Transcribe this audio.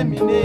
femine